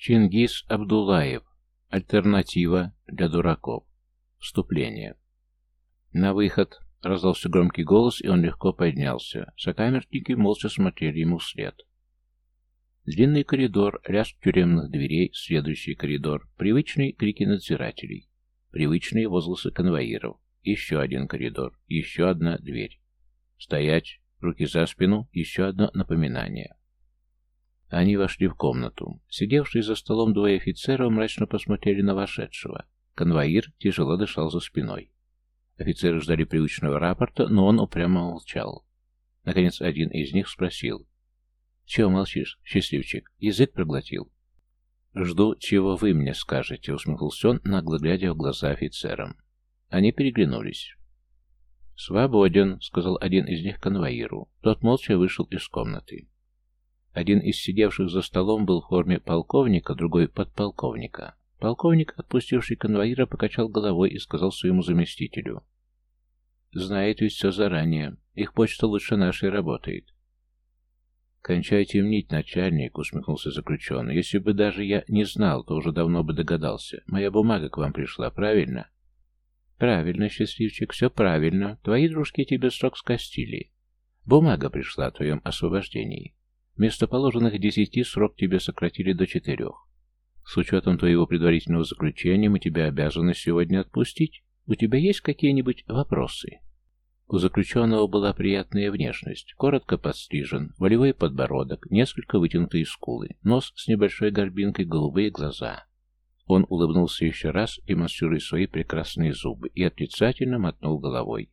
Чингис Абдулаев. Альтернатива для дураков. Вступление. На выход. Раздался громкий голос, и он легко поднялся. Сокамерники молча смотрели ему вслед. Длинный коридор, лязг тюремных дверей, следующий коридор, привычные крики надзирателей, привычные возгласы конвоиров, еще один коридор, еще одна дверь. Стоять, руки за спину, еще одно напоминание. Они вошли в комнату. Сидевшие за столом двое офицеров мрачно посмотрели на вошедшего. Конвоир тяжело дышал за спиной. Офицеры ждали привычного рапорта, но он упрямо молчал. Наконец, один из них спросил. «Чего молчишь, счастливчик? Язык проглотил?» «Жду, чего вы мне скажете», — усмехнулся он, нагло глядя в глаза офицерам. Они переглянулись. «Свободен», — сказал один из них конвоиру. Тот молча вышел из комнаты. Один из сидевших за столом был в форме полковника, другой — подполковника. Полковник, отпустивший конвоира, покачал головой и сказал своему заместителю. «Знает ведь все заранее. Их почта лучше нашей работает». «Кончайте мнить, начальник», — усмехнулся заключенный. «Если бы даже я не знал, то уже давно бы догадался. Моя бумага к вам пришла, правильно?» «Правильно, счастливчик, все правильно. Твои дружки тебе срок скостили. Бумага пришла о твоем освобождении. Вместо положенных десяти срок тебе сократили до четырех. С учетом твоего предварительного заключения мы тебя обязаны сегодня отпустить. У тебя есть какие-нибудь вопросы?» У заключенного была приятная внешность, коротко подстрижен, волевой подбородок, несколько вытянутые скулы, нос с небольшой горбинкой, голубые глаза. Он улыбнулся еще раз, демонстрируя свои прекрасные зубы, и отрицательно мотнул головой.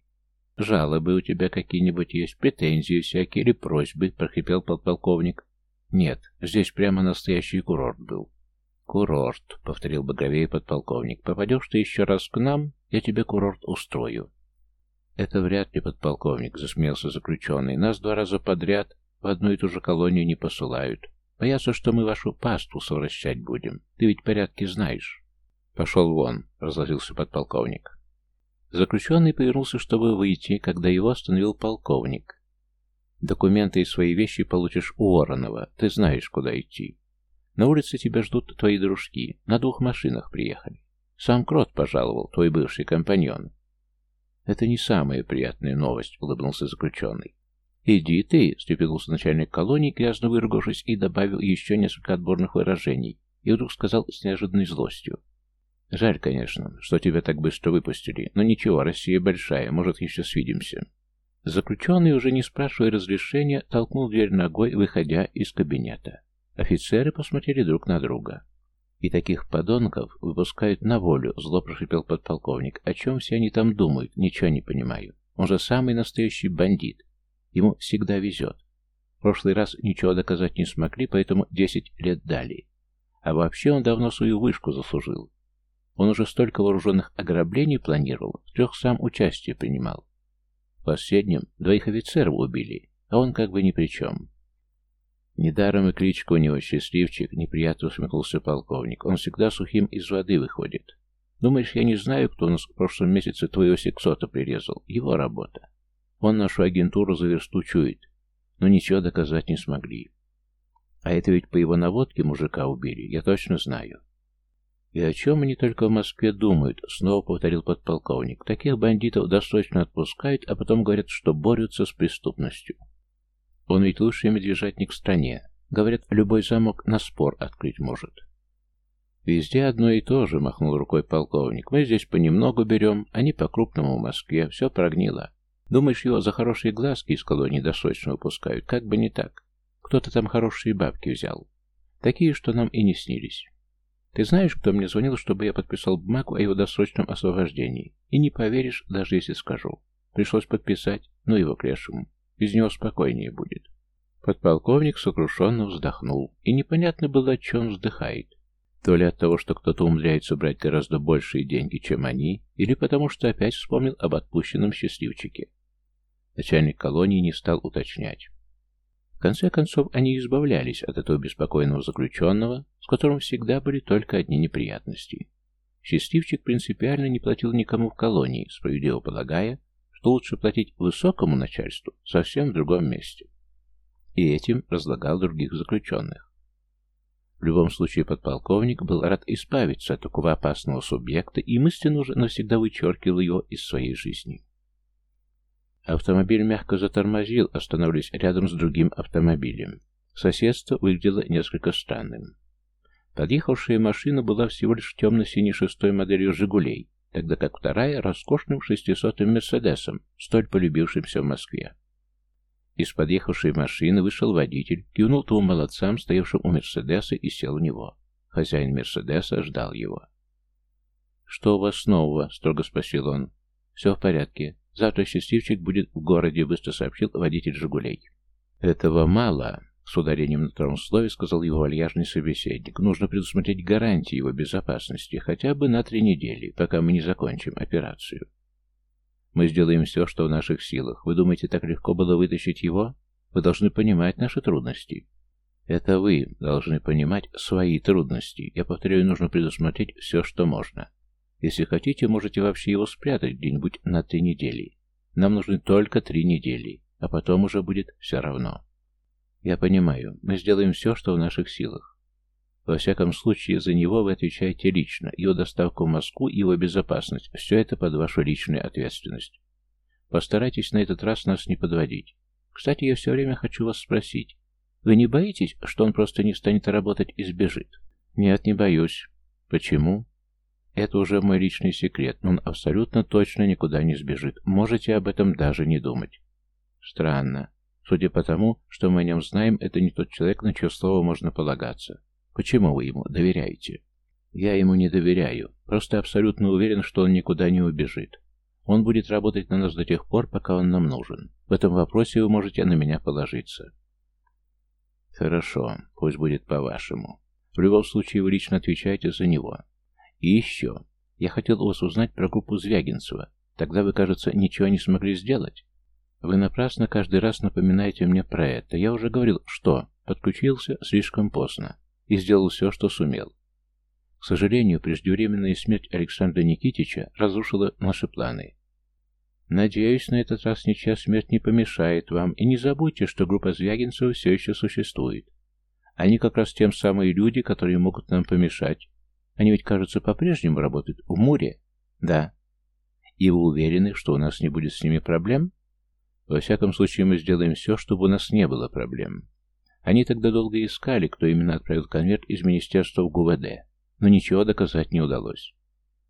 «Жалобы у тебя какие-нибудь есть, претензии всякие или просьбы?» — прохрипел подполковник. «Нет, здесь прямо настоящий курорт был». «Курорт», — повторил Багровей подполковник. «Попадешь ты еще раз к нам, я тебе курорт устрою». «Это вряд ли, подполковник», — засмеялся заключенный. «Нас два раза подряд в одну и ту же колонию не посылают. Боятся, что мы вашу пасту совращать будем. Ты ведь порядки знаешь». «Пошел вон», — разложился подполковник. Заключенный повернулся, чтобы выйти, когда его остановил полковник. «Документы и свои вещи получишь у Воронова. Ты знаешь, куда идти. На улице тебя ждут твои дружки. На двух машинах приехали. Сам Крот пожаловал, твой бывший компаньон». «Это не самая приятная новость», — улыбнулся заключенный. «Иди ты», — степенулся начальник колонии, грязно выругавшись, и добавил еще несколько отборных выражений, и вдруг сказал с неожиданной злостью. Жаль, конечно, что тебя так быстро выпустили, но ничего, Россия большая, может, еще свидимся. Заключенный, уже не спрашивая разрешения, толкнул дверь ногой, выходя из кабинета. Офицеры посмотрели друг на друга. «И таких подонков выпускают на волю», — зло прошипел подполковник. «О чем все они там думают? Ничего не понимаю. Он же самый настоящий бандит. Ему всегда везет. В прошлый раз ничего доказать не смогли, поэтому десять лет дали. А вообще он давно свою вышку заслужил. Он уже столько вооруженных ограблений планировал, в трех сам участие принимал. В последнем двоих офицеров убили, а он как бы ни при чем. Недаром и кличка у него «Счастливчик», неприятно усмехнулся полковник. Он всегда сухим из воды выходит. Думаешь, я не знаю, кто у нас в прошлом месяце твоего сексота прирезал? Его работа. Он нашу агентуру за версту чует, но ничего доказать не смогли. А это ведь по его наводке мужика убили, я точно знаю. «И о чем они только в Москве думают?» — снова повторил подполковник. «Таких бандитов досрочно отпускают, а потом говорят, что борются с преступностью. Он ведь лучший медвежатник в стране. Говорят, любой замок на спор открыть может». «Везде одно и то же», — махнул рукой полковник. «Мы здесь понемногу берем, они по-крупному в Москве, все прогнило. Думаешь, его за хорошие глазки из колонии досрочно выпускают? Как бы не так. Кто-то там хорошие бабки взял. Такие, что нам и не снились». Ты знаешь, кто мне звонил, чтобы я подписал бумагу о его досрочном освобождении? И не поверишь, даже если скажу. Пришлось подписать, ну его к лешему. Без него спокойнее будет. Подполковник сокрушенно вздохнул, и непонятно было, о чем вздыхает. То ли от того, что кто-то умудряется брать гораздо большие деньги, чем они, или потому что опять вспомнил об отпущенном счастливчике. Начальник колонии не стал уточнять. В конце концов, они избавлялись от этого беспокойного заключенного, с которым всегда были только одни неприятности. Счастливчик принципиально не платил никому в колонии, справедливо полагая, что лучше платить высокому начальству совсем в другом месте. И этим разлагал других заключенных. В любом случае, подполковник был рад избавиться от такого опасного субъекта и мысленно уже навсегда вычеркивал его из своей жизни. Автомобиль мягко затормозил, остановившись рядом с другим автомобилем. Соседство выглядело несколько странным. Подъехавшая машина была всего лишь темно-синей шестой моделью «Жигулей», тогда как вторая — роскошным шестисотым «Мерседесом», столь полюбившимся в Москве. Из подъехавшей машины вышел водитель, кивнул двум молодцам, стоявшим у Мерседеса, и сел в него. Хозяин Мерседеса ждал его. «Что у вас нового?» — строго спросил он. «Все в порядке. Завтра счастливчик будет в городе», — быстро сообщил водитель «Жигулей». «Этого мало», — с ударением на втором слове сказал его вальяжный собеседник. «Нужно предусмотреть гарантии его безопасности хотя бы на три недели, пока мы не закончим операцию». Мы сделаем все, что в наших силах. Вы думаете, так легко было вытащить его? Вы должны понимать наши трудности. Это вы должны понимать свои трудности. Я повторяю, нужно предусмотреть все, что можно. Если хотите, можете вообще его спрятать где-нибудь на три недели. Нам нужны только три недели, а потом уже будет все равно. Я понимаю, мы сделаем все, что в наших силах. Во всяком случае, за него вы отвечаете лично, его доставку в Москву и его безопасность. Все это под вашу личную ответственность. Постарайтесь на этот раз нас не подводить. Кстати, я все время хочу вас спросить. Вы не боитесь, что он просто не станет работать и сбежит? Нет, не боюсь. Почему? Это уже мой личный секрет, но он абсолютно точно никуда не сбежит. Можете об этом даже не думать. Странно. Судя по тому, что мы о нем знаем, это не тот человек, на чье слово можно полагаться. Почему вы ему доверяете? Я ему не доверяю. Просто абсолютно уверен, что он никуда не убежит. Он будет работать на нас до тех пор, пока он нам нужен. В этом вопросе вы можете на меня положиться. Хорошо, пусть будет по-вашему. В любом случае вы лично отвечаете за него. И еще. Я хотел у вас узнать про группу Звягинцева. Тогда вы, кажется, ничего не смогли сделать. Вы напрасно каждый раз напоминаете мне про это. Я уже говорил, что подключился слишком поздно и сделал все, что сумел. К сожалению, преждевременная смерть Александра Никитича разрушила наши планы. Надеюсь, на этот раз ничья смерть не помешает вам, и не забудьте, что группа Звягинцева все еще существует. Они как раз тем самые люди, которые могут нам помешать. Они ведь, кажется, по-прежнему работают в Муре. Да. И вы уверены, что у нас не будет с ними проблем? Во всяком случае, мы сделаем все, чтобы у нас не было проблем. Они тогда долго искали, кто именно отправил конверт из министерства в ГУВД, но ничего доказать не удалось.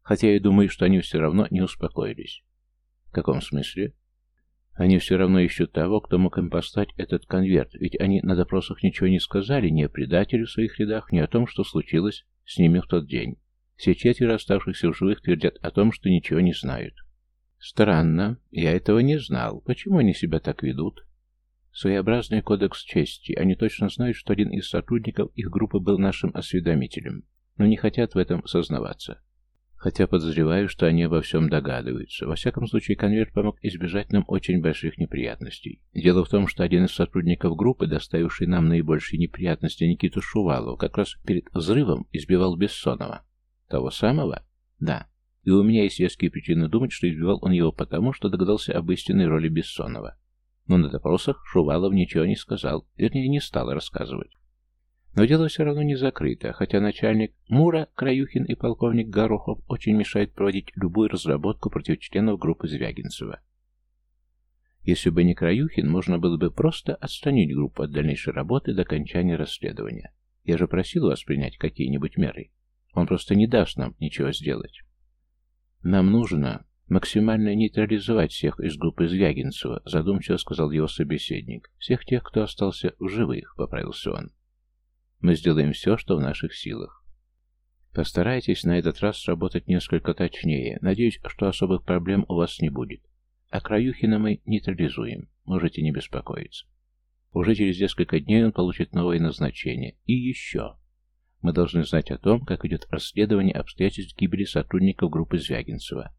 Хотя я думаю, что они все равно не успокоились. В каком смысле? Они все равно ищут того, кто мог им послать этот конверт, ведь они на допросах ничего не сказали ни о предателе в своих рядах, ни о том, что случилось с ними в тот день. Все четверо оставшихся в живых твердят о том, что ничего не знают. Странно, я этого не знал. Почему они себя так ведут? Своеобразный кодекс чести. Они точно знают, что один из сотрудников их группы был нашим осведомителем, но не хотят в этом сознаваться. Хотя подозреваю, что они обо всем догадываются. Во всяком случае, конверт помог избежать нам очень больших неприятностей. Дело в том, что один из сотрудников группы, доставивший нам наибольшие неприятности, Никиту Шувалов, как раз перед взрывом избивал Бессонова. Того самого? Да. И у меня есть веские причины думать, что избивал он его потому, что догадался об истинной роли Бессонова. Но на допросах Шувалов ничего не сказал, вернее, не стал рассказывать. Но дело все равно не закрыто, хотя начальник Мура, Краюхин и полковник Горохов очень мешают проводить любую разработку против членов группы Звягинцева. Если бы не Краюхин, можно было бы просто отстранить группу от дальнейшей работы до окончания расследования. Я же просил вас принять какие-нибудь меры. Он просто не даст нам ничего сделать. Нам нужно «Максимально нейтрализовать всех из группы Звягинцева», задумчиво сказал его собеседник. «Всех тех, кто остался в живых», — поправился он. «Мы сделаем все, что в наших силах». Постарайтесь на этот раз сработать несколько точнее. Надеюсь, что особых проблем у вас не будет. А Краюхина мы нейтрализуем. Можете не беспокоиться. Уже через несколько дней он получит новое назначение. И еще. Мы должны знать о том, как идет расследование обстоятельств гибели сотрудников группы Звягинцева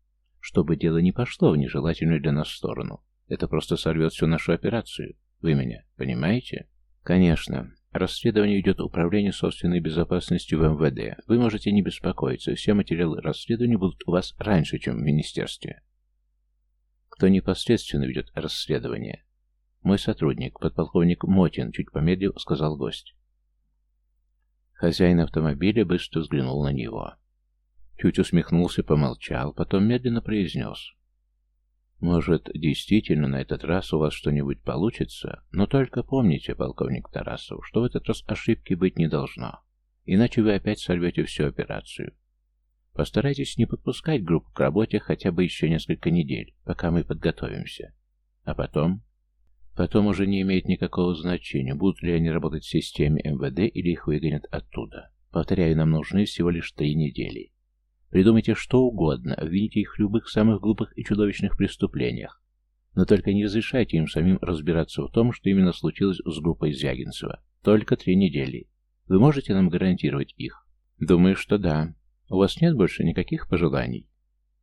чтобы дело не пошло в нежелательную для нас сторону. Это просто сорвет всю нашу операцию. Вы меня понимаете? Конечно. Расследование идет управление собственной безопасностью в МВД. Вы можете не беспокоиться. Все материалы расследования будут у вас раньше, чем в министерстве. Кто непосредственно ведет расследование? Мой сотрудник, подполковник Мотин, чуть помедлив, сказал гость. Хозяин автомобиля быстро взглянул на него. Чуть усмехнулся, помолчал, потом медленно произнес. «Может, действительно на этот раз у вас что-нибудь получится, но только помните, полковник Тарасов, что в этот раз ошибки быть не должно, иначе вы опять сорвете всю операцию. Постарайтесь не подпускать группу к работе хотя бы еще несколько недель, пока мы подготовимся. А потом Потом уже не имеет никакого значения, будут ли они работать в системе МВД или их выгонят оттуда. Повторяю, нам нужны всего лишь три недели. Придумайте что угодно, обвините их в любых самых глупых и чудовищных преступлениях. Но только не разрешайте им самим разбираться в том, что именно случилось с группой Звягинцева. Только три недели. Вы можете нам гарантировать их? Думаю, что да. У вас нет больше никаких пожеланий?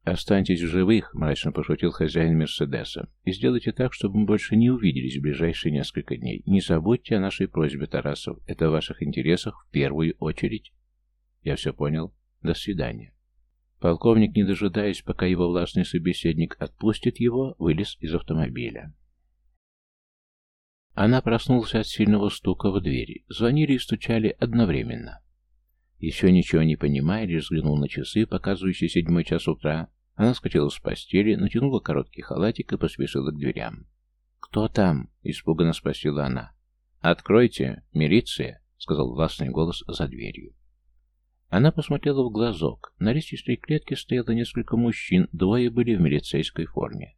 «Останьтесь в живых», — мрачно пошутил хозяин Мерседеса, «и сделайте так, чтобы мы больше не увиделись в ближайшие несколько дней. Не забудьте о нашей просьбе, Тарасов. Это в ваших интересах в первую очередь». «Я все понял. До свидания». Полковник, не дожидаясь, пока его властный собеседник отпустит его, вылез из автомобиля. Она проснулась от сильного стука в двери. Звонили и стучали одновременно. Еще ничего не понимая, лишь взглянул на часы, показывающие седьмой час утра. Она скатила с постели, натянула короткий халатик и поспешила к дверям. «Кто там?» — испуганно спросила она. «Откройте! Милиция!» — сказал властный голос за дверью. Она посмотрела в глазок. На лестничной клетке стояло несколько мужчин, двое были в милицейской форме.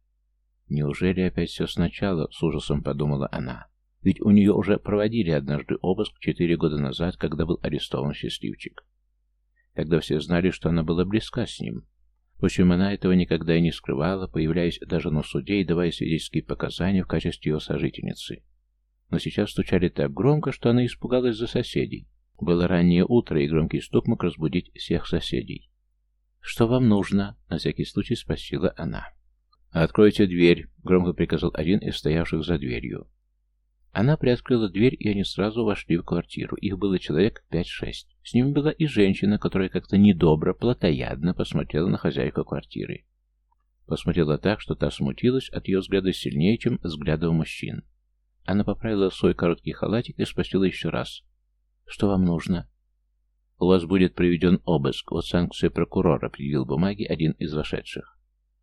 «Неужели опять все сначала?» — с ужасом подумала она. Ведь у нее уже проводили однажды обыск четыре года назад, когда был арестован счастливчик. Когда все знали, что она была близка с ним. Впрочем, она этого никогда и не скрывала, появляясь даже на суде и давая свидетельские показания в качестве его сожительницы. Но сейчас стучали так громко, что она испугалась за соседей. Было раннее утро, и громкий стук мог разбудить всех соседей. «Что вам нужно?» — на всякий случай спросила она. «Откройте дверь», — громко приказал один из стоявших за дверью. Она приоткрыла дверь, и они сразу вошли в квартиру. Их было человек пять-шесть. С ними была и женщина, которая как-то недобро, плотоядно посмотрела на хозяйку квартиры. Посмотрела так, что та смутилась от ее взгляда сильнее, чем взгляда мужчин. Она поправила свой короткий халатик и спросила еще раз. «Что вам нужно?» «У вас будет проведен обыск. Вот санкция прокурора», — предъявил бумаги один из вошедших.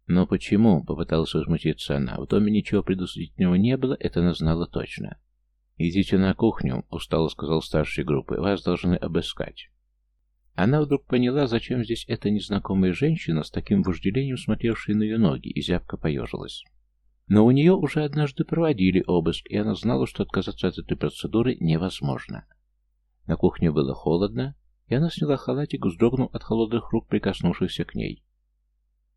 «Но почему?» — попыталась возмутиться она. В доме ничего предусмотрительного не было, это она знала точно. «Идите на кухню», — устало сказал старший группы. «Вас должны обыскать». Она вдруг поняла, зачем здесь эта незнакомая женщина с таким вожделением смотревшая на ее ноги, и зябко поежилась. Но у нее уже однажды проводили обыск, и она знала, что отказаться от этой процедуры невозможно. На кухне было холодно, и она сняла халатик, вздрогнув от холодных рук, прикоснувшихся к ней.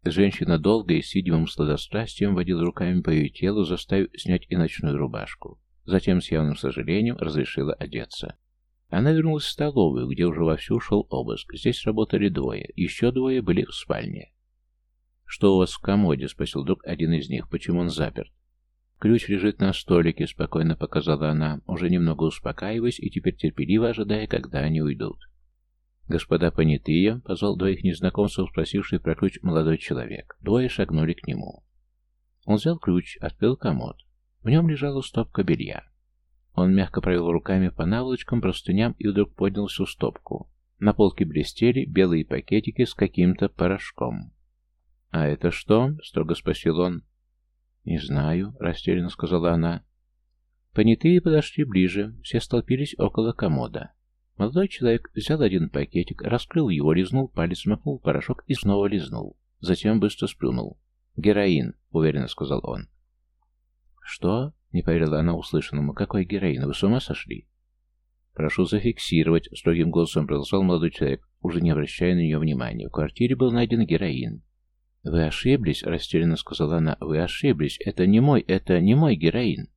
Женщина долго и с видимым сладострастием водила руками по ее телу, заставив снять и ночную рубашку. Затем с явным сожалением разрешила одеться. Она вернулась в столовую, где уже вовсю шел обыск. Здесь работали двое, еще двое были в спальне. «Что у вас в комоде?» — спросил друг один из них. «Почему он заперт?» «Ключ лежит на столике», — спокойно показала она, уже немного успокаиваясь и теперь терпеливо ожидая, когда они уйдут. «Господа понятые», — позвал двоих незнакомцев, спросивший про ключ молодой человек. Двое шагнули к нему. Он взял ключ, открыл комод. В нем лежала стопка белья. Он мягко провел руками по наволочкам, простыням и вдруг поднял всю стопку. На полке блестели белые пакетики с каким-то порошком. «А это что?» — строго спросил он. «Не знаю», — растерянно сказала она. Понятые подошли ближе, все столпились около комода. Молодой человек взял один пакетик, раскрыл его, лизнул палец, макнул порошок и снова лизнул. Затем быстро сплюнул. «Героин», — уверенно сказал он. «Что?» — не поверила она услышанному. «Какой героин? Вы с ума сошли?» «Прошу зафиксировать», — строгим голосом продолжал молодой человек, уже не обращая на нее внимания. В квартире был найден героин. «Вы ошиблись», — растерянно сказала она. «Вы ошиблись. Это не мой, это не мой героин».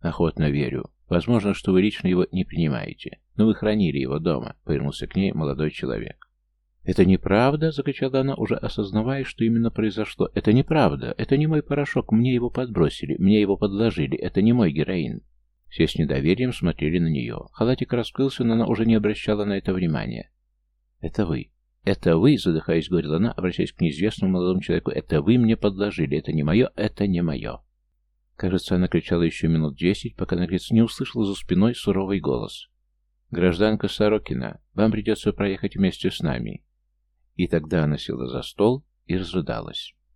«Охотно верю. Возможно, что вы лично его не принимаете. Но вы хранили его дома», — повернулся к ней молодой человек. «Это неправда!» — закричала она, уже осознавая, что именно произошло. «Это неправда! Это не мой порошок! Мне его подбросили! Мне его подложили! Это не мой героин!» Все с недоверием смотрели на нее. Халатик раскрылся, но она уже не обращала на это внимания. «Это вы! Это вы!» — задыхаясь, говорила она, обращаясь к неизвестному молодому человеку. «Это вы мне подложили! Это не мое! Это не мое!» Кажется, она кричала еще минут десять, пока, наконец, не услышала за спиной суровый голос. «Гражданка Сорокина, Вам придется проехать вместе с нами». И тогда она села за стол и разрыдалась.